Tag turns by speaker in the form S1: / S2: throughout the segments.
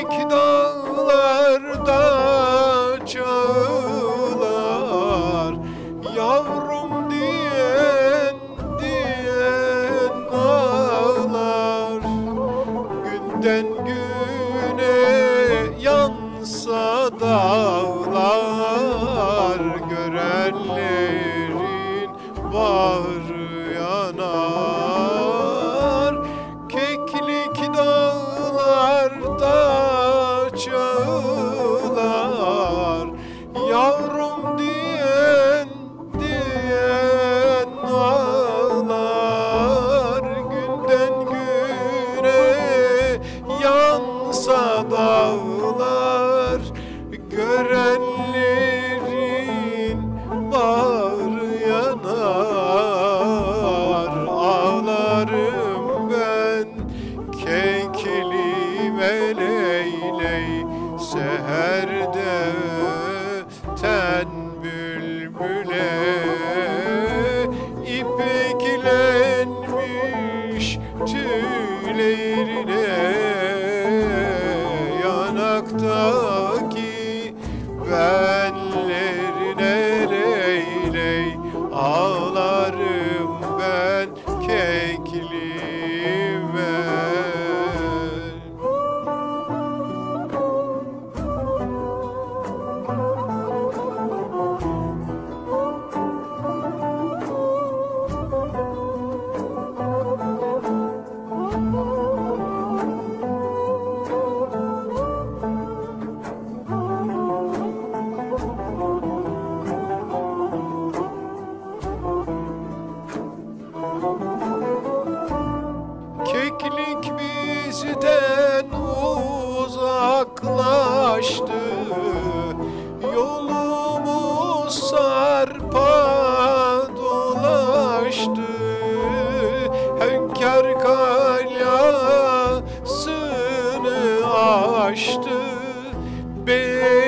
S1: Keklik dağlarda çağlar Yavrum diyen diyen ağlar. Günden güne yansa dağlar Görenlerin bağrı yansa dağlar Görenlerin bağrı yanar. Ağlarım ben keklime leyley Seherde öten Keklik bizden uzaklaştı. Yolumuz sarpa dolaştı. Hünkâr kalasını aştı. Belki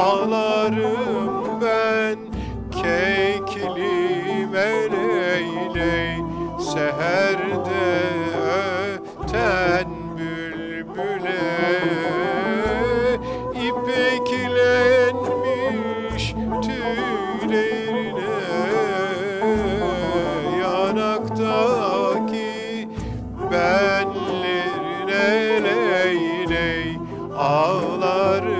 S1: ağlarım ben Kekli meleyley seherde öten bülbüle. İpeklenmiş tüylerine Yanaktaki benlerine leyley ağlarım.